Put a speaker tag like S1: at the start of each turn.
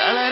S1: Da